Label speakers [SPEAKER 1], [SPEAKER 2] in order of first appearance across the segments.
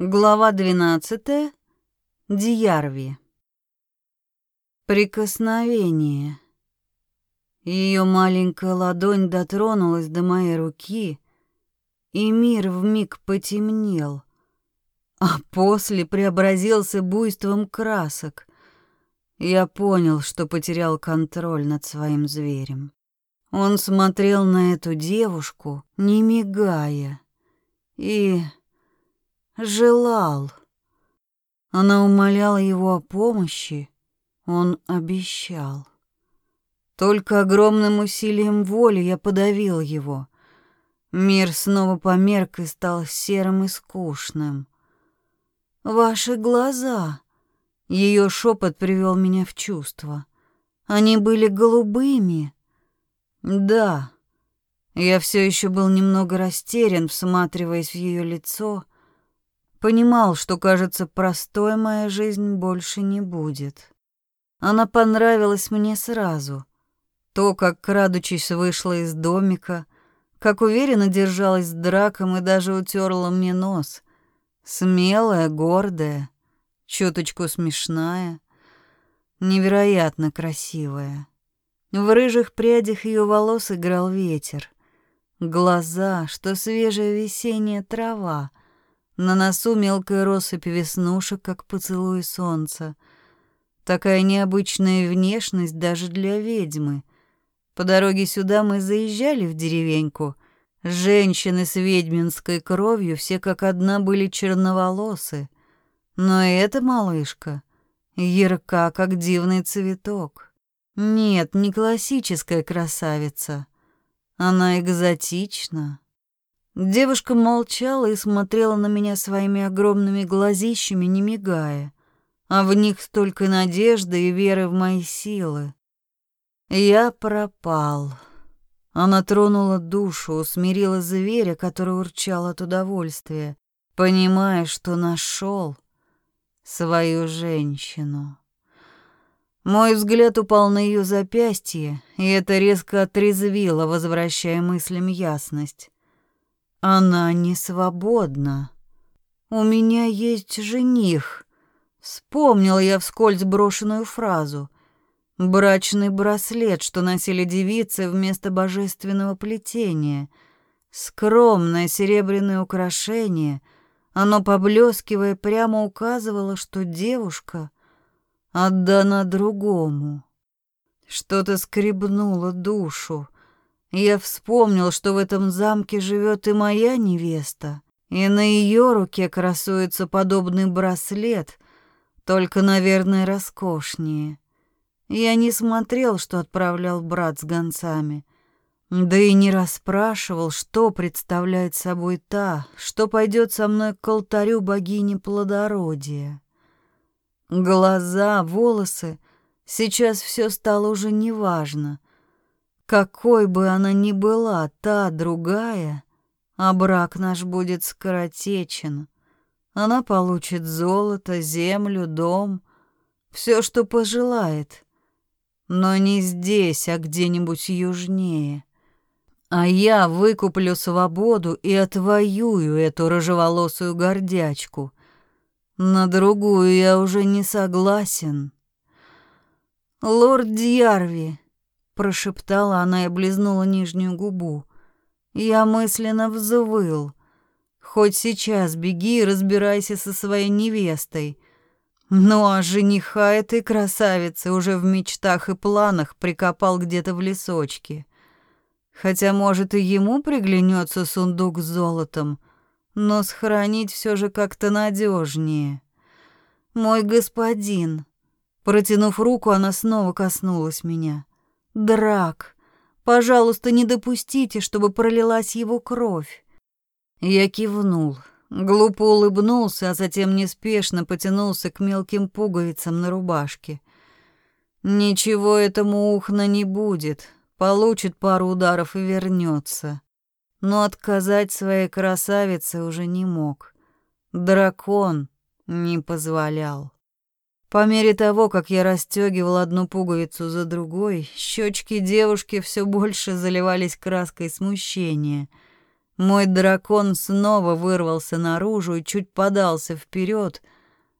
[SPEAKER 1] Глава 12. Диярви. Прикосновение. Ее маленькая ладонь дотронулась до моей руки, и мир вмиг потемнел, а после преобразился буйством красок. Я понял, что потерял контроль над своим зверем. Он смотрел на эту девушку, не мигая, и желал. Она умоляла его о помощи, он обещал. Только огромным усилием воли я подавил его. Мир снова померк и стал серым и скучным. «Ваши глаза!» Ее шепот привел меня в чувство. Они были голубыми. Да, я все еще был немного растерян, всматриваясь в ее лицо — Понимал, что, кажется, простой моя жизнь больше не будет. Она понравилась мне сразу. То, как, крадучись, вышла из домика, как уверенно держалась драком и даже утерла мне нос. Смелая, гордая, чуточку смешная, невероятно красивая. В рыжих прядях ее волос играл ветер. Глаза, что свежая весенняя трава — на носу мелкая россыпь веснушек, как поцелуй солнца. Такая необычная внешность даже для ведьмы. По дороге сюда мы заезжали в деревеньку. Женщины с ведьминской кровью все как одна были черноволосы. Но эта малышка ярка, как дивный цветок. Нет, не классическая красавица. Она экзотична. Девушка молчала и смотрела на меня своими огромными глазищами, не мигая, а в них столько надежды и веры в мои силы. Я пропал. Она тронула душу, усмирила зверя, который урчал от удовольствия, понимая, что нашел свою женщину. Мой взгляд упал на ее запястье, и это резко отрезвило, возвращая мыслям ясность. Она не свободна. У меня есть жених. Вспомнила я вскользь брошенную фразу. Брачный браслет, что носили девицы вместо божественного плетения. Скромное серебряное украшение. Оно, поблескивая, прямо указывало, что девушка отдана другому. Что-то скребнуло душу. Я вспомнил, что в этом замке живет и моя невеста, и на ее руке красуется подобный браслет, только, наверное, роскошнее. Я не смотрел, что отправлял брат с гонцами, да и не расспрашивал, что представляет собой та, что пойдет со мной к алтарю богини плодородия. Глаза, волосы, сейчас все стало уже неважно — какой бы она ни была, та другая, а брак наш будет скоротечен. Она получит золото, землю, дом, все, что пожелает. Но не здесь, а где-нибудь южнее. А я выкуплю свободу и отвоюю эту рыжеволосую гордячку. На другую я уже не согласен. Лорд Дьярви, прошептала она и облизнула нижнюю губу. Я мысленно взвыл. Хоть сейчас беги и разбирайся со своей невестой. Ну а жениха этой красавицы уже в мечтах и планах прикопал где-то в лесочке. Хотя, может, и ему приглянется сундук с золотом, но сохранить все же как-то надежнее. Мой господин, протянув руку, она снова коснулась меня. Драк, пожалуйста, не допустите, чтобы пролилась его кровь. Я кивнул, глупо улыбнулся, а затем неспешно потянулся к мелким пуговицам на рубашке. Ничего этому ухна не будет, получит пару ударов и вернется. Но отказать своей красавице уже не мог. Дракон не позволял. По мере того, как я расстегивал одну пуговицу за другой, щечки девушки все больше заливались краской смущения. Мой дракон снова вырвался наружу и чуть подался вперед,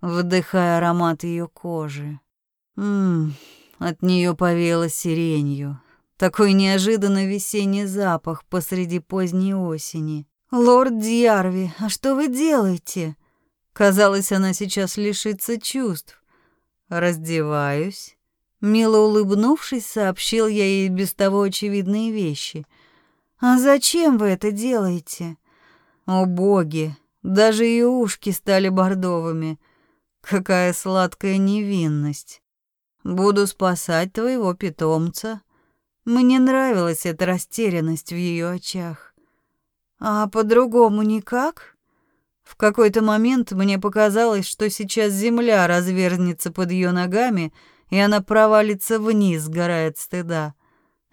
[SPEAKER 1] вдыхая аромат ее кожи. Ммм, от нее повеяло сиренью. Такой неожиданно весенний запах посреди поздней осени. «Лорд Дьярви, а что вы делаете?» Казалось, она сейчас лишится чувств. «Раздеваюсь». Мило улыбнувшись, сообщил я ей без того очевидные вещи — «А зачем вы это делаете?» «О боги, даже и ушки стали бордовыми. Какая сладкая невинность. Буду спасать твоего питомца». Мне нравилась эта растерянность в ее очах. «А по-другому никак?» В какой-то момент мне показалось, что сейчас земля развернется под ее ногами, и она провалится вниз, сгорая от стыда.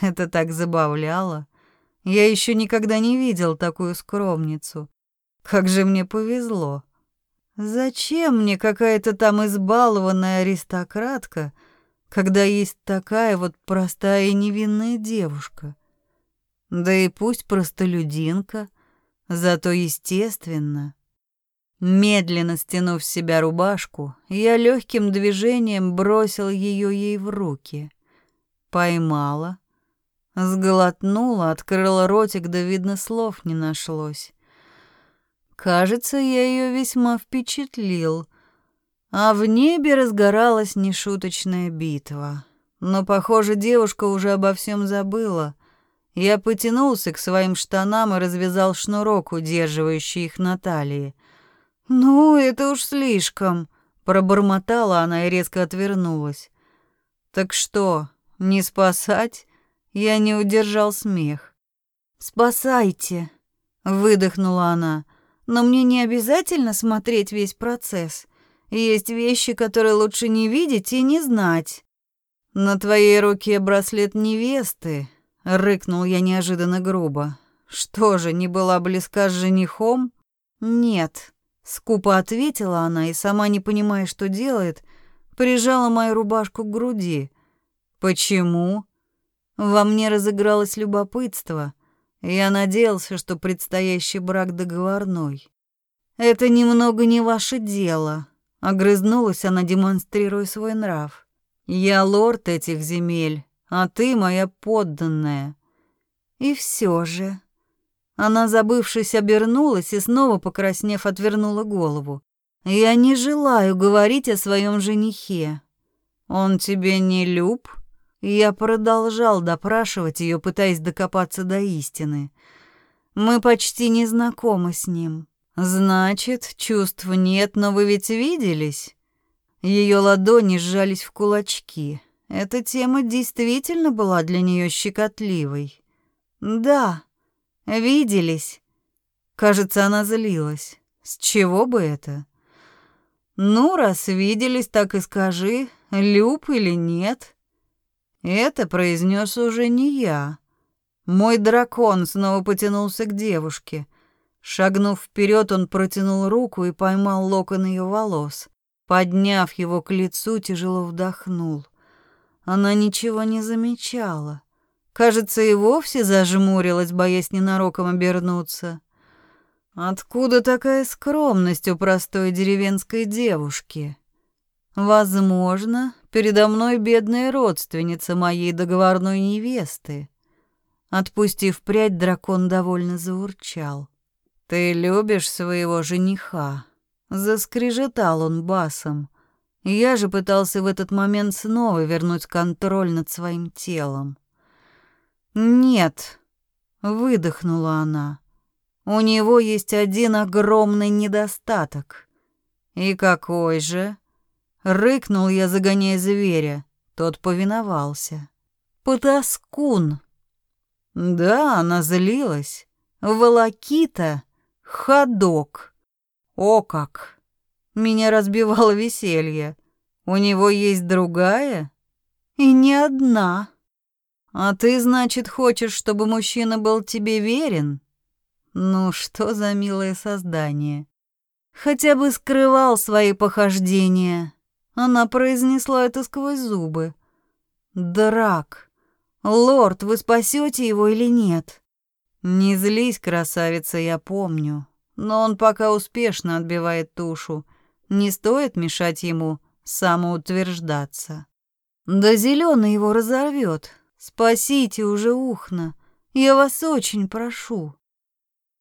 [SPEAKER 1] Это так забавляло. Я еще никогда не видел такую скромницу. Как же мне повезло. Зачем мне какая-то там избалованная аристократка, когда есть такая вот простая и невинная девушка? Да и пусть простолюдинка, зато естественно. Медленно стянув с себя рубашку, я легким движением бросил ее ей в руки. Поймала, Сглотнула, открыла ротик, да, видно, слов не нашлось. Кажется, я ее весьма впечатлил. А в небе разгоралась нешуточная битва. Но, похоже, девушка уже обо всем забыла. Я потянулся к своим штанам и развязал шнурок, удерживающий их на талии. «Ну, это уж слишком», — пробормотала она и резко отвернулась. «Так что, не спасать?» Я не удержал смех. «Спасайте!» — выдохнула она. «Но мне не обязательно смотреть весь процесс. Есть вещи, которые лучше не видеть и не знать». «На твоей руке браслет невесты», — рыкнул я неожиданно грубо. «Что же, не была близка с женихом?» «Нет», — скупо ответила она и, сама не понимая, что делает, прижала мою рубашку к груди. «Почему?» Во мне разыгралось любопытство. Я надеялся, что предстоящий брак договорной. «Это немного не ваше дело», — огрызнулась она, демонстрируя свой нрав. «Я лорд этих земель, а ты моя подданная». И все же... Она, забывшись, обернулась и снова, покраснев, отвернула голову. «Я не желаю говорить о своем женихе. Он тебе не люб?» Я продолжал допрашивать ее, пытаясь докопаться до истины. Мы почти не знакомы с ним. Значит, чувств нет, но вы ведь виделись? Ее ладони сжались в кулачки. Эта тема действительно была для нее щекотливой. Да, виделись. Кажется, она злилась. С чего бы это? Ну, раз виделись, так и скажи, люб или нет. Это произнес уже не я. Мой дракон снова потянулся к девушке. Шагнув вперед, он протянул руку и поймал локон ее волос. Подняв его к лицу, тяжело вдохнул. Она ничего не замечала. Кажется, и вовсе зажмурилась, боясь ненароком обернуться. Откуда такая скромность у простой деревенской девушки? Возможно, передо мной бедная родственница моей договорной невесты. Отпустив прядь, дракон довольно заурчал. «Ты любишь своего жениха?» Заскрежетал он басом. Я же пытался в этот момент снова вернуть контроль над своим телом. «Нет», — выдохнула она, — «у него есть один огромный недостаток». «И какой же?» Рыкнул я, загоняя зверя. Тот повиновался. Потаскун. Да, она злилась. Волокита. Ходок. О как! Меня разбивало веселье. У него есть другая? И не одна. А ты, значит, хочешь, чтобы мужчина был тебе верен? Ну, что за милое создание. Хотя бы скрывал свои похождения. Она произнесла это сквозь зубы. «Драк! Лорд, вы спасете его или нет?» Не злись, красавица, я помню. Но он пока успешно отбивает тушу. Не стоит мешать ему самоутверждаться. Да зеленый его разорвет. Спасите уже ухна. Я вас очень прошу.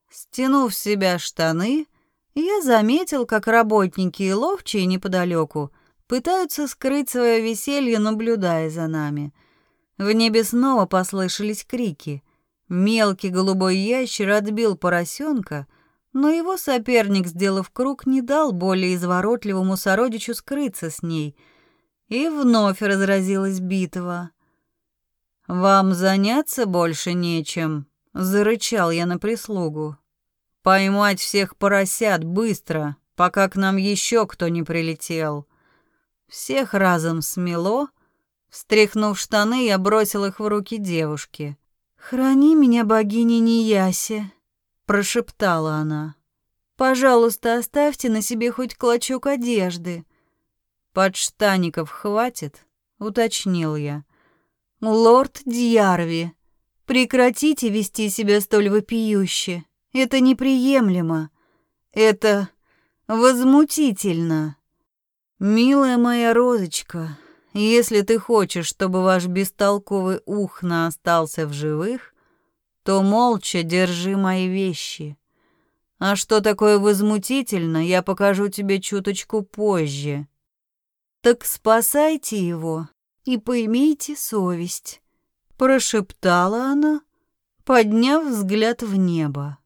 [SPEAKER 1] Стянув с себя штаны, я заметил, как работники и ловчие неподалеку пытаются скрыть свое веселье, наблюдая за нами. В небе снова послышались крики. Мелкий голубой ящер отбил поросенка, но его соперник, сделав круг, не дал более изворотливому сородичу скрыться с ней. И вновь разразилась битва. «Вам заняться больше нечем», — зарычал я на прислугу. «Поймать всех поросят быстро, пока к нам еще кто не прилетел». Всех разом смело. Встряхнув штаны, я бросил их в руки девушки. «Храни меня, богиня Нияси», — прошептала она. «Пожалуйста, оставьте на себе хоть клочок одежды». «Подштаников хватит?» — уточнил я. «Лорд Дьярви, прекратите вести себя столь вопиюще. Это неприемлемо. Это возмутительно. Милая моя розочка, если ты хочешь, чтобы ваш бестолковый ухна остался в живых, то молча держи мои вещи. А что такое возмутительно, я покажу тебе чуточку позже. Так спасайте его и поймите совесть, прошептала она, подняв взгляд в небо.